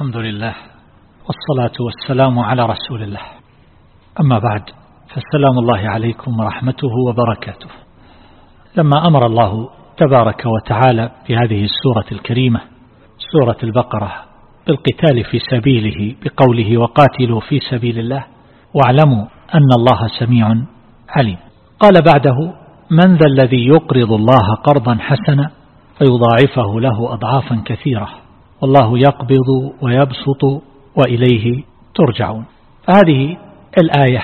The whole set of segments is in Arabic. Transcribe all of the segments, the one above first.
الحمد لله والصلاة والسلام على رسول الله. أما بعد فالسلام الله عليكم ورحمته وبركاته. لما أمر الله تبارك وتعالى في هذه السورة الكريمة سورة البقرة بالقتال في سبيله بقوله وقاتلوا في سبيل الله واعلموا أن الله سميع عليم. قال بعده من ذا الذي يقرض الله قرضا حسنا فيضاعفه له أضعافا كثيرة. والله يقبض ويبسط وإليه ترجعون. فهذه الآية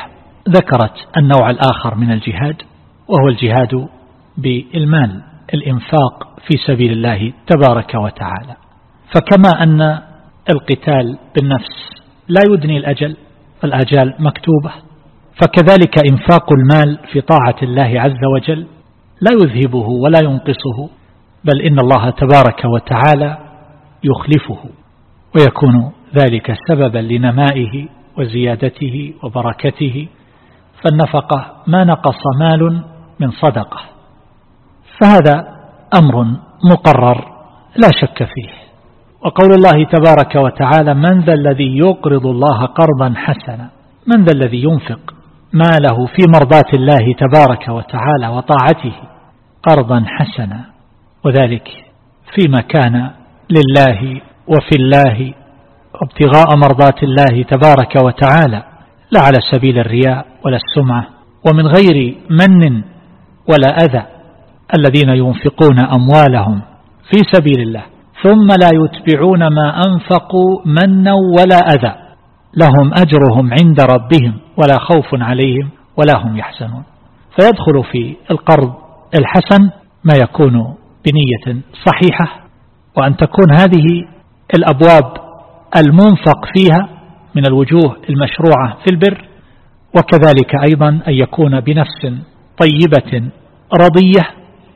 ذكرت النوع الآخر من الجهاد وهو الجهاد بالمال الإنفاق في سبيل الله تبارك وتعالى. فكما أن القتال بالنفس لا يدني الأجل الآجال مكتوبة. فكذلك إنفاق المال في طاعة الله عز وجل لا يذهبه ولا ينقصه بل إن الله تبارك وتعالى يخلفه ويكون ذلك سببا لنمائه وزيادته وبركته فالنفقة ما نقص مال من صدقة. فهذا أمر مقرر لا شك فيه. وقول الله تبارك وتعالى من ذا الذي يقرض الله قرضا حسنا من ذا الذي ينفق ماله في مرضاة الله تبارك وتعالى وطاعته قرضا حسنا وذلك فيما كان لله وفي الله وابتغاء مرضات الله تبارك وتعالى لا على سبيل الرياء ولا السمعة ومن غير من ولا أذى الذين ينفقون أموالهم في سبيل الله ثم لا يتبعون ما أنفقوا منا ولا أذى لهم أجرهم عند ربهم ولا خوف عليهم ولا هم يحزنون. فيدخل في القرض الحسن ما يكون بنية صحيحة وأن تكون هذه الأبواب المنفق فيها من الوجوه المشروعة في البر وكذلك أيضا أن يكون بنفس طيبة رضية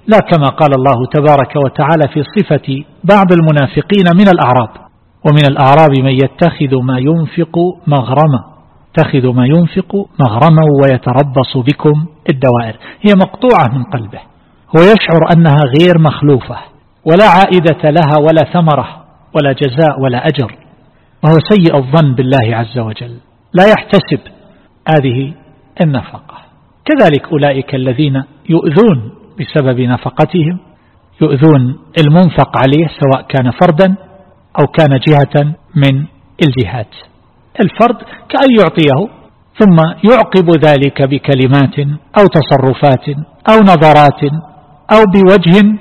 لا كما قال الله تبارك وتعالى في صفة بعض المنافقين من الأعراب ومن الأعراب من يتخذ ما ينفق مغرما يتخذ ما ينفق مغرما ويتربص بكم الدوائر. هي مقطوعة من قلبه هو يشعر أنها غير مخلوفة. ولا عائدة لها ولا ثمرة ولا جزاء ولا أجر. وهو سيء الظن بالله عز وجل. لا يحتسب هذه النفقة. كذلك أولئك الذين يؤذون بسبب نفقتهم يؤذون المنفق عليه سواء كان فردا أو كان جهة من الجهات. الفرد كأن يعطيه ثم يعقب ذلك بكلمات أو تصرفات أو نظرات أو بوجه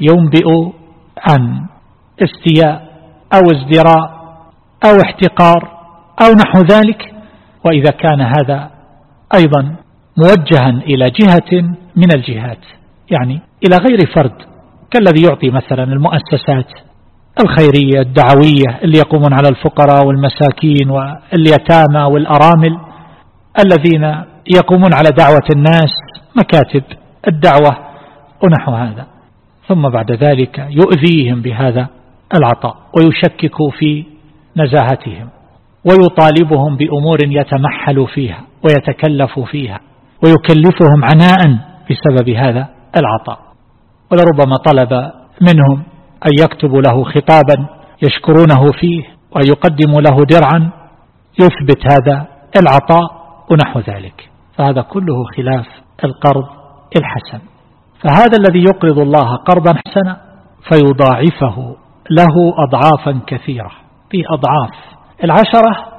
ينبئ عن استياء أو ازدراء أو احتقار أو نحو ذلك وإذا كان هذا أيضا موجها إلى جهة من الجهات يعني إلى غير فرد كالذي يعطي مثلا المؤسسات الخيرية الدعوية اللي يقومون على الفقراء والمساكين واليتامى والأرامل الذين يقومون على دعوة الناس مكاتب الدعوة ونحو هذا. ثم بعد ذلك يؤذيهم بهذا العطاء ويشكك في نزاهتهم ويطالبهم بأمور يتمحل فيها ويتكلف فيها ويكلفهم عناء بسبب هذا العطاء. ولربما طلب منهم أن يكتبوا له خطابا يشكرونه فيه وأن يقدموا له درعا يثبت هذا العطاء ونحو ذلك. فهذا كله خلاف القرض الحسن. فهذا الذي يقرض الله قرضا حسنا فيضاعفه له أضعافا كثيرة. في أضعاف. العشرة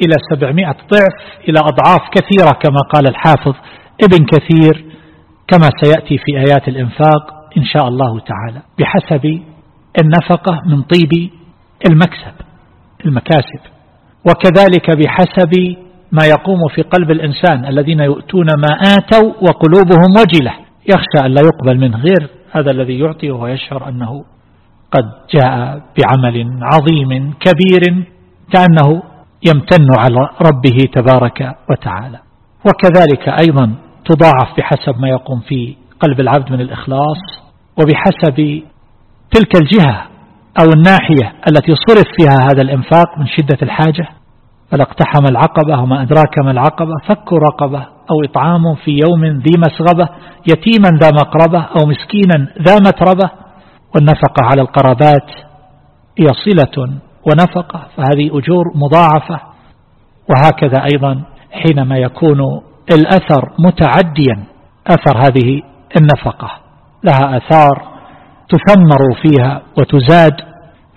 إلى سبعمائة ضعف إلى أضعاف كثيرة كما قال الحافظ ابن كثير كما سيأتي في آيات الإنفاق إن شاء الله تعالى. بحسب النفقة من طيب المكسب المكاسب. وكذلك بحسب ما يقوم في قلب الإنسان الذين يؤتون ما آتوا وقلوبهم وجلة. يخشى أن لا يقبل منه غير هذا الذي يعطي وهو يشعر أنه قد جاء بعمل عظيم كبير كأنه يمتن على ربه تبارك وتعالى. وكذلك أيضا تضاعف بحسب ما يقوم في قلب العبد من الإخلاص وبحسب تلك الجهة أو الناحية التي صرف فيها هذا الإنفاق من شدة الحاجة. فلا اقتحم العقبة وما أدراك ما العقبة فك رقبة أو إطعام في يوم ذي مسغبة يتيما ذا مقربة أو مسكينا ذا متربة. والنفقة على القرابات هي صلة ونفقة فهذه أجور مضاعفة. وهكذا أيضا حينما يكون الأثر متعديا أثر هذه النفقة. لها أثار تثمر فيها وتزاد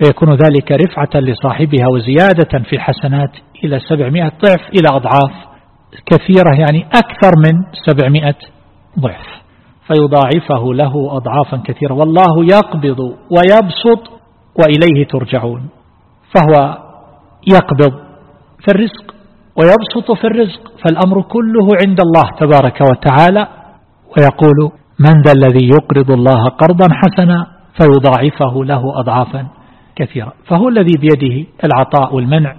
فيكون ذلك رفعة لصاحبها وزيادة في الحسنات إلى سبعمائة ضعف إلى أضعاف. كثيرة يعني أكثر من سبعمائة ضعف. فيضاعفه له أضعافا كثيرة. والله يقبض ويبسط وإليه ترجعون. فهو يقبض في الرزق ويبسط في الرزق. فالأمر كله عند الله تبارك وتعالى. ويقول من ذا الذي يقرض الله قرضا حسنا فيضاعفه له أضعافا كثيرة. فهو الذي بيده العطاء والمنع.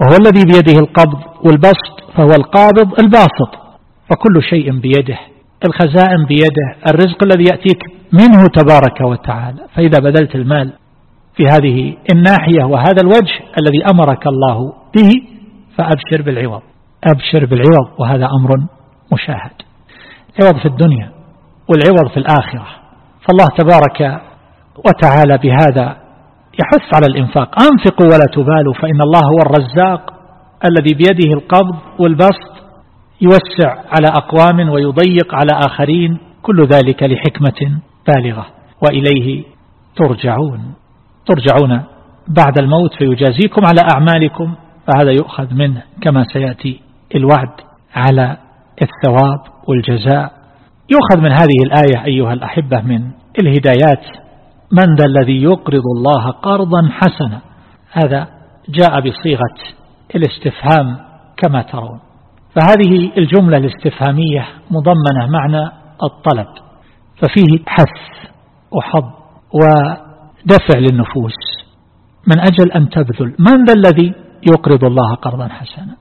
وهو الذي بيده القبض والبسط فهو القابض الباسط فكل شيء بيده الخزائن بيده الرزق الذي يأتيك منه تبارك وتعالى. فإذا بذلت المال في هذه الناحية وهذا الوجه الذي أمرك الله به فأبشر بالعوض. أبشر بالعوض وهذا أمر مشاهد. عوض في الدنيا والعوض في الآخرة. فالله تبارك وتعالى بهذا يحث على الإنفاق. أنفقوا ولا تبالوا فإن الله هو الرزاق الذي بيده القبض والبسط يوسع على أقوام ويضيق على آخرين كل ذلك لحكمة بالغة. وإليه ترجعون. ترجعون بعد الموت فيجازيكم على أعمالكم فهذا يؤخذ منه كما سيأتي الوعد على الثواب والجزاء. يؤخذ من هذه الآية أيها الأحبة من الهدايات من ذا الذي يقرض الله قرضا حسنا. هذا جاء بصيغة الاستفهام كما ترون. فهذه الجملة الاستفهامية مضمنة معنى الطلب ففيه حث وحظ ودفع للنفوس. من أجل أن تبذل من ذا الذي يقرض الله قرضا حسنا؟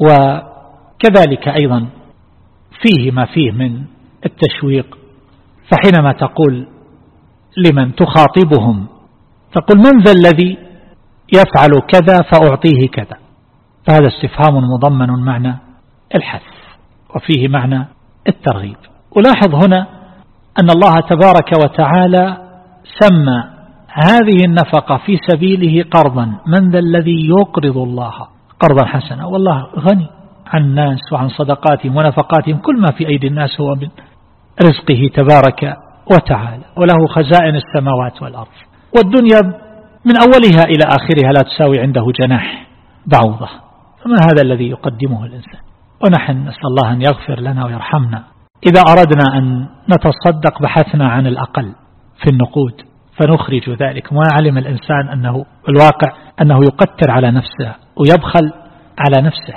وكذلك أيضا فيه ما فيه من التشويق. فحينما تقول لمن تخاطبهم تقول من ذا الذي يفعل كذا فأعطيه كذا؟ فهذا استفهام مضمن معنى الحث وفيه معنى الترغيب. ولاحظ هنا أن الله تبارك وتعالى سمى هذه النفقة في سبيله قرضا. من ذا الذي يقرض الله؟ قرضا حسنا. والله غني عن الناس وعن صدقاتهم ونفقاتهم كل ما في أيدي الناس هو من رزقه تبارك وتعالى. وله خزائن السماوات والأرض. والدنيا من أولها إلى آخرها لا تساوي عنده جناح بعوضة. فما هذا الذي يقدمه الإنسان؟ ونحن نسأل الله أن يغفر لنا ويرحمنا. إذا أردنا أن نتصدق بحثنا عن الأقل في النقود فنخرج ذلك. ما علم الإنسان أنه الواقع؟ أنه يقتر على نفسه ويبخل على نفسه.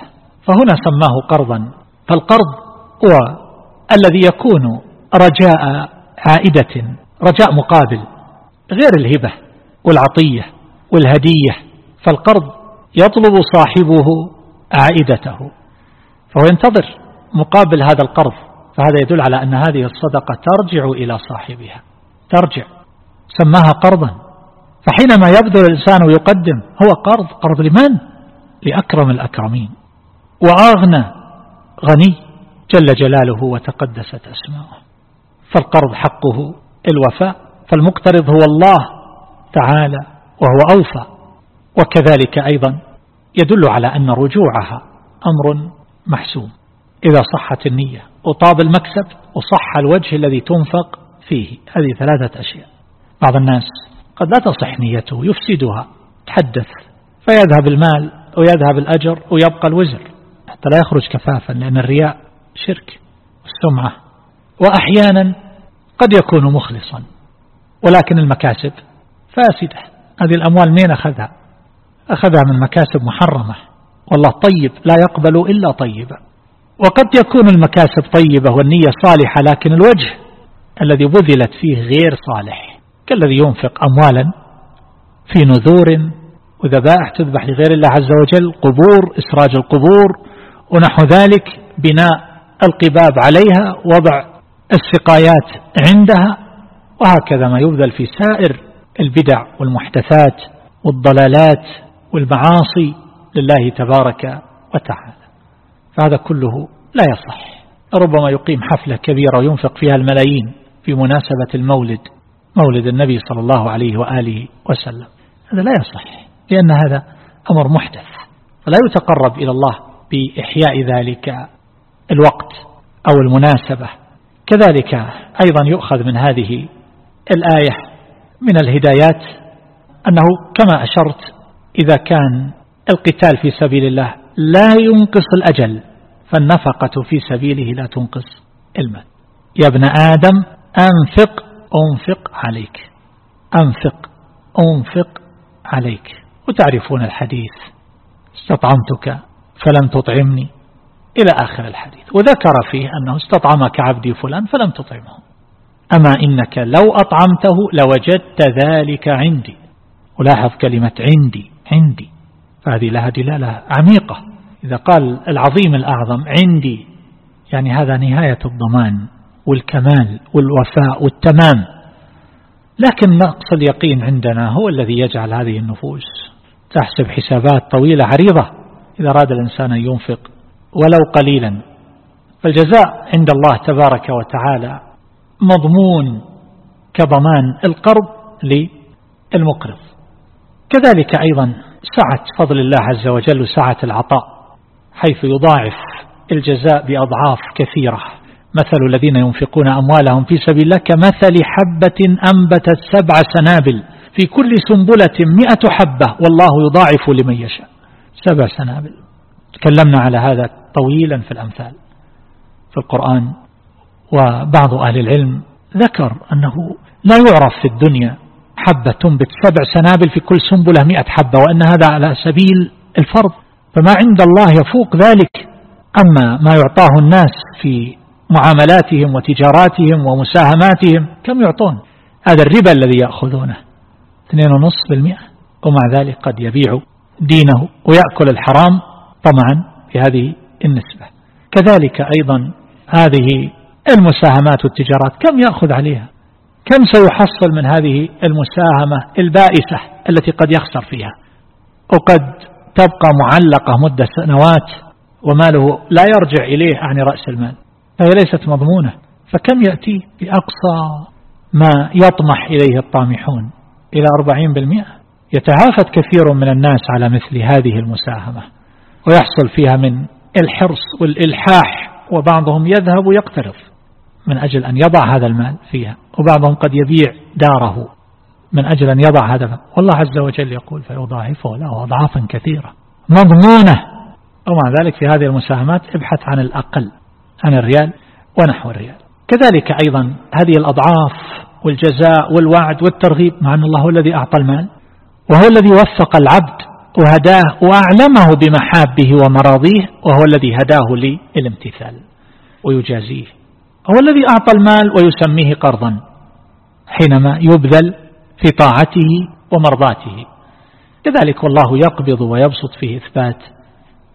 فهنا سماه قرضا. فالقرض هو الذي يكون رجاء عائدة رجاء مقابل غير الهبة والعطية والهدية. فالقرض يطلب صاحبه عائدته. فهو ينتظر مقابل هذا القرض فهذا يدل على أن هذه الصدقة ترجع إلى صاحبها. ترجع. سماها قرضا. فحينما يبذل الإنسان ويقدم هو قرض؟ قرض لمن؟ لأكرم الأكرمين. وأغنى غني جل جلاله وتقدست أسماؤه. فالقرض حقه الوفاء. فالمقترض هو الله تعالى وهو أوفى. وكذلك أيضا يدل على أن رجوعها أمر محسوم. إذا صحت النية وطاب المكسب وصح الوجه الذي تنفق فيه. هذه ثلاثة أشياء. بعض الناس قد لا تصح نيته يفسدها تحدث فيذهب المال ويذهب الأجر ويبقى الوزر. حتى لا يخرج كفافا لأن الرياء شرك والسمعة. وأحيانا قد يكون مخلصا. ولكن المكاسب فاسدة. هذه الأموال مين أخذها؟ أخذها من مكاسب محرمة. والله طيب لا يقبل إلا طيبا وقد يكون المكاسب طيبة والنية صالحة لكن الوجه الذي بذلت فيه غير صالح كالذي ينفق أموالا في نذور. وذبائح تذبح لغير الله عز وجل قبور إسراج القبور ونحو ذلك بناء القباب عليها وضع السقايات عندها وهكذا ما يبذل في سائر البدع والمحدثات والضلالات. والمعاصي لله تبارك وتعالى فهذا كله لا يصح. ربما يقيم حفلة كبيرة وينفق فيها الملايين في مناسبة المولد مولد النبي صلى الله عليه وآله وسلم. هذا لا يصح لأن هذا أمر محدث فلا يتقرب إلى الله بإحياء ذلك الوقت أو المناسبة. كذلك أيضا يؤخذ من هذه الآية من الهدايات أنه كما أشرت إذا كان القتال في سبيل الله لا ينقص الأجل فالنفقة في سبيله لا تنقص المال. يا ابن آدم أنفق أنفق عليك. أنفق أنفق عليك. وتعرفون الحديث استطعمتك فلم تطعمني. إلى آخر الحديث. وذكر فيه أنه استطعمك عبدي فلان فلم تطعمه. أما إنك لو أطعمته لوجدت ذلك عندي. ولاحظ كلمة عندي. عندي. فهذه لها دلالة عميقة. إذا قال العظيم الأعظم عندي يعني هذا نهاية الضمان والكمال والوفاء والتمام. لكن نقص اليقين عندنا هو الذي يجعل هذه النفوس تحسب حسابات طويلة عريضة. إذا أراد الإنسان أن ينفق ولو قليلا. فالجزاء عند الله تبارك وتعالى مضمون كضمان القرض للمقرض. كذلك أيضا سعة فضل الله عز وجل وسعة العطاء حيث يضاعف الجزاء بأضعاف كثيرة. مثل الذين ينفقون أموالهم في سبيل الله كمثل حبة أنبتت سبع سنابل في كل سنبلة مئة حبة والله يضاعف لمن يشاء. سبع سنابل. تكلمنا على هذا طويلا في الأمثال. في القرآن وبعض أهل العلم ذكر أنه لا يعرف في الدنيا حبة تنبت سبع سنابل في كل سنبلة مئة حبة وأن هذا على سبيل الفرض. فما عند الله يفوق ذلك. أما ما يعطاه الناس في معاملاتهم وتجاراتهم ومساهماتهم كم يعطون؟ هذا الربا الذي يأخذونه. 2.5% ومع ذلك قد يبيع دينه ويأكل الحرام طمعا في هذه النسبة. كذلك أيضا هذه المساهمات والتجارات كم يأخذ عليها؟ كم سيحصل من هذه المساهمة البائسة التي قد يخسر فيها؟ وقد تبقى معلقة مدة سنوات وماله لا يرجع إليه عن رأس المال فهي ليست مضمونة. فكم يأتي بأقصى ما يطمح إليه الطامحون؟ إلى 40% يتهافت كثير من الناس على مثل هذه المساهمة ويحصل فيها من الحرص والإلحاح وبعضهم يذهب ويقترض من أجل أن يضع هذا المال فيها. وبعضهم قد يبيع داره من أجل أن يضع المال والله عز وجل يقول فيضاعفه له أضعافا كثيرة. مضمونة. ومع ذلك في هذه المساهمات ابحث عن الأقل عن الريال ونحو الريال. كذلك أيضا هذه الأضعاف والجزاء والوعد والترغيب مع أن الله هو الذي أعطى المال وهو الذي وفق العبد وهداه وأعلمه بمحابه ومراضيه وهو الذي هداه للامتثال ويجازيه. هو الذي أعطى المال ويسميه قرضا حينما يبذل في طاعته ومرضاته. كذلك والله يقبض ويبسط فيه إثبات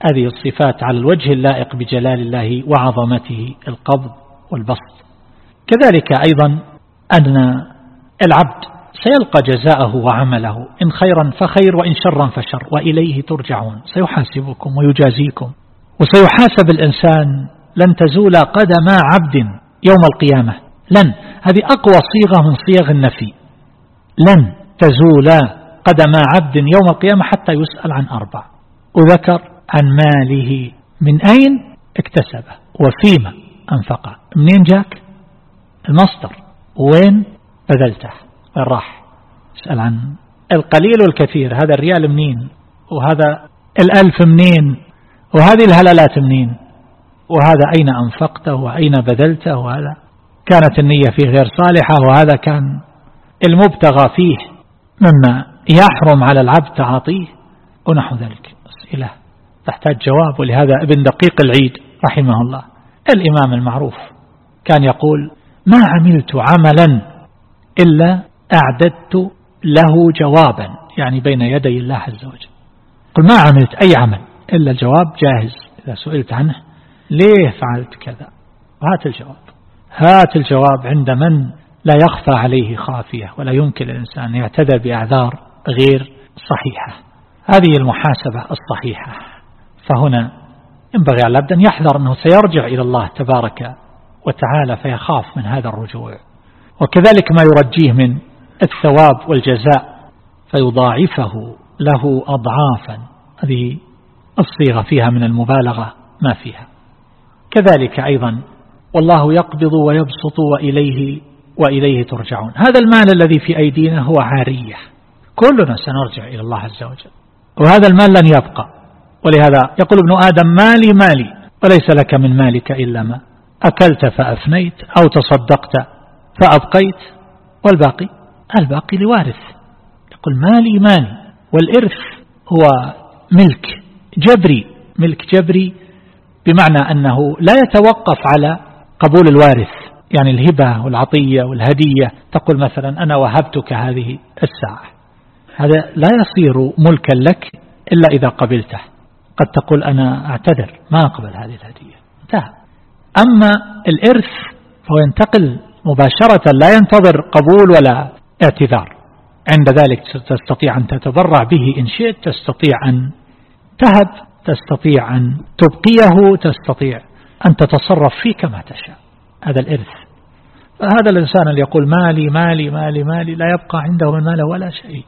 هذه الصفات على الوجه اللائق بجلال الله وعظمته القبض والبسط. كذلك أيضا أن العبد سيلقى جزاءه وعمله إن خيرا فخير وإن شرا فشر وإليه ترجعون. سيحاسبكم ويجازيكم وسيحاسب الإنسان لن تزول قدم عبد يوم القيامة. لن. هذه أقوى صيغة من صيغ النفي. لن تزول قدم عبد يوم القيامة حتى يسأل عن أربع. وذكر عن ماله من أين اكتسبه وفيما أنفقه منين جاك؟ المصدر. وين بذلته؟ وين راح؟ اسأل عن القليل والكثير. هذا الريال منين؟ وهذا الألف منين؟ وهذه الهلالات منين؟ وهذا أين أنفقته وأين بذلته وهذا. كانت النية فيه غير صالحة وهذا كان المبتغى فيه. مما يحرم على العبد تعاطيه ونحو ذلك. أسئلة تحتاج جواب ولهذا ابن دقيق العيد رحمه الله الإمام المعروف كان يقول ما عملت عملا إلا أعددت له جوابا. يعني بين يدي الله عز وجل. قل ما عملت أي عمل إلا الجواب جاهز. إذا سئلت عنه ليه فعلت كذا؟ هات الجواب. هات الجواب عند من لا يخفى عليه خافية ولا يمكن للإنسان يعتذر بأعذار غير صحيحة. هذه المحاسبة الصحيحة. فهنا ينبغي على العبد أن يحذر أنه سيرجع إلى الله تبارك وتعالى فيخاف من هذا الرجوع. وكذلك ما يرجيه من الثواب والجزاء فيضاعفه له أضعافا. هذه الصيغة فيها من المبالغة ما فيها. كذلك أيضا. والله يقبض ويبسط وإليه وإليه ترجعون. هذا المال الذي في أيدينا هو عارية. كلنا سنرجع إلى الله عز وجل. وهذا المال لن يبقى. ولهذا يقول ابن آدم مالي مالي وليس لك من مالك إلا ما أكلت فأفنيت أو تصدقت فأبقيت والباقي الباقي لوارث. يقول مالي مالي والإرث هو ملك جبري ملك جبري بمعنى أنه لا يتوقف على قبول الوارث يعني الهبة والعطية والهدية. تقول مثلا أنا وهبتك هذه الساعة. هذا لا يصير ملكا لك إلا إذا قبلته. قد تقول أنا أعتذر ما أقبل هذه الهدية. انتهى. أما الإرث فهو ينتقل مباشرة لا ينتظر قبول ولا اعتذار. عند ذلك تستطيع أن تتبرع به إن شئت تستطيع أن تهب. تستطيع أن تبقيه تستطيع أن تتصرف فيه كما تشاء. هذا الإرث. فهذا الإنسان اللي يقول مالي مالي مالي مالي لا يبقى عنده من ماله ولا شيء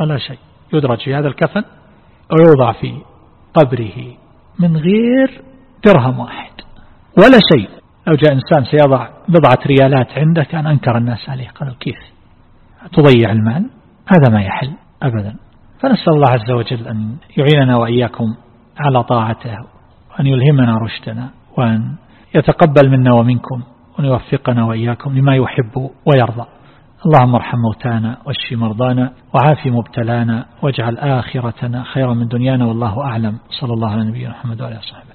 ولا شيء. يدرج في هذا الكفن ويوضع في قبره من غير درهم واحد ولا شيء. لو جاء إنسان سيضع بضعة ريالات عنده كان أنكر الناس عليه قالوا كيف؟ تضيع المال؟ هذا ما يحل أبدا. فنسأل الله عز وجل أن يعيننا وإياكم على طاعته وأن يلهمنا رشدنا وأن يتقبل منا ومنكم وأن يوفقنا وإياكم لما يحب ويرضى. اللهم ارحم موتانا واشف مرضانا وعاف مبتلانا واجعل آخرتنا خيرا من دنيانا والله أعلم. صلى الله على نبينا محمد وعلى وصحبه.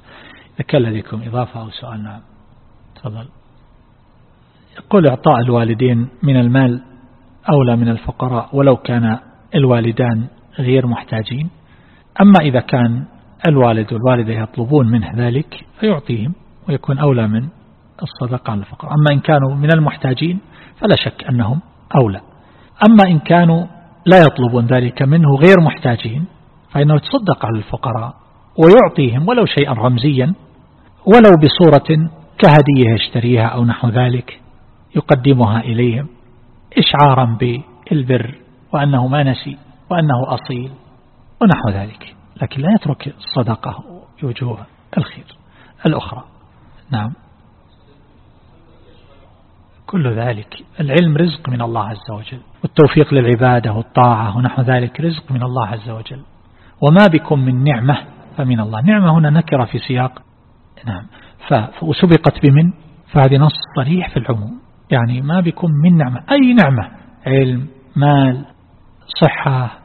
إذا كان لديكم إضافة أو سؤال نعم. تفضل. يقول إعطاء الوالدين من المال أولى من الفقراء ولو كان الوالدان غير محتاجين. أما إذا كان الوالد والوالدة يطلبون منه ذلك فيعطيهم ويكون أولى من الصدقة على الفقراء. أما إن كانوا من المحتاجين فلا شك أنهم أولى. أما إن كانوا لا يطلبون ذلك منه غير محتاجين فإنه يتصدق على الفقراء ويعطيهم ولو شيئا رمزيا ولو بصورة كهدية يشتريها أو نحو ذلك يقدمها إليهم إشعارا بالبر وأنه ما نسي وأنه أصيل ونحو ذلك. لكن لا يترك الصدقة وجوه الخير. الأخرى نعم. كل ذلك العلم رزق من الله عز وجل والتوفيق للعبادة والطاعة ونحو ذلك رزق من الله عز وجل. وما بكم من نعمة فمن الله. نعمة هنا نكرة في سياق نعم. وسبقت بمن؟ فهذه نص صريح في العموم. يعني ما بكم من نعمة أي نعمة؟ علم مال صحة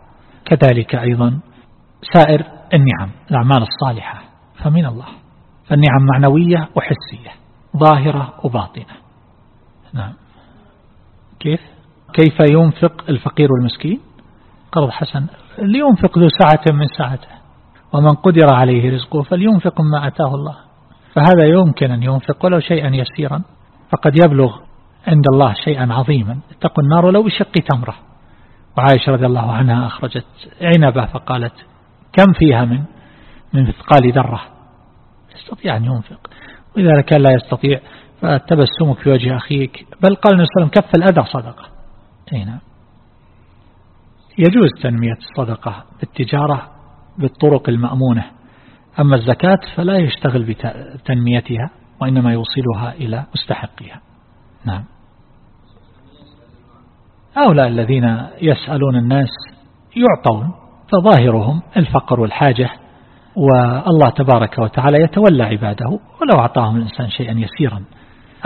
كذلك أيضا سائر النعم الأعمال الصالحة. فمن الله. فالنعم معنوية وحسية ظاهرة وباطنة. نعم. كيف؟ كيف ينفق الفقير والمسكين؟ قرض حسن لينفق ذو سعة من سعته. ومن قدر عليه رزقه فلينفق ما أتاه الله. فهذا يمكن أن ينفق ولو شيئا يسيرا. فقد يبلغ عند الله شيئا عظيما. اتقوا النار ولو بشق تمرة. وعائشة رضي الله عنها أخرجت عنبة فقالت كم فيها من من مثقال ذرة؟ يستطيع أن ينفق. وإذا كان لا يستطيع. فتبسمك في وجه أخيك. بل قال النبي صلى الله عليه وسلم كف الأذى صدقة. هنا يجوز تنمية الصدقة بالتجارة بالطرق المأمونة. أما الزكاة فلا يشتغل بتنميتها وإنما يوصلها إلى مستحقها نعم. هؤلاء الذين يسألون الناس يعطون فظاهرهم الفقر والحاجة والله تبارك وتعالى يتولى عباده ولو أعطاهم الإنسان شيئا يسيرا.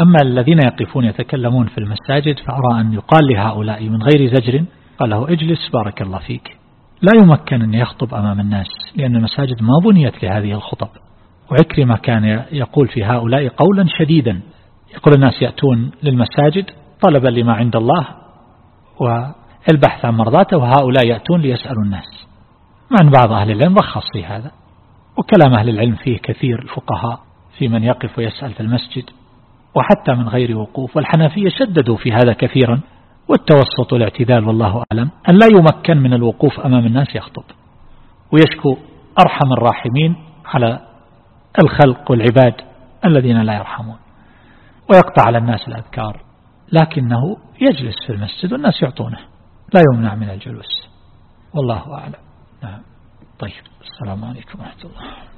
أما الذين يقفون يتكلمون في المساجد فأرى أن يقال لهؤلاء من غير زجر قال له اجلس بارك الله فيك. لا يمكن أن يخطب أمام الناس لأن المساجد ما بنيت لهذه الخطب. وعكرمة كان يقول في هؤلاء قولا شديدا. يقول الناس يأتون للمساجد طلبا لما عند الله والبحث عن مرضاته وهؤلاء يأتون ليسألوا الناس. مع بعض أهل العلم رخص في هذا. وكلام أهل العلم فيه كثير الفقهاء في من يقف ويسأل في المسجد وحتى من غير وقوف. والحنفية شددوا في هذا كثيرا والتوسط والاعتدال والله أعلم أن لا يمكن من الوقوف أمام الناس يخطب. ويشكو أرحم الراحمين على الخلق والعباد الذين لا يرحمون. ويقطع على الناس الأذكار لكنه يجلس في المسجد والناس يعطونه لا يمنع من الجلوس. والله أعلم. نعم. طيب السلام عليكم ورحمة الله.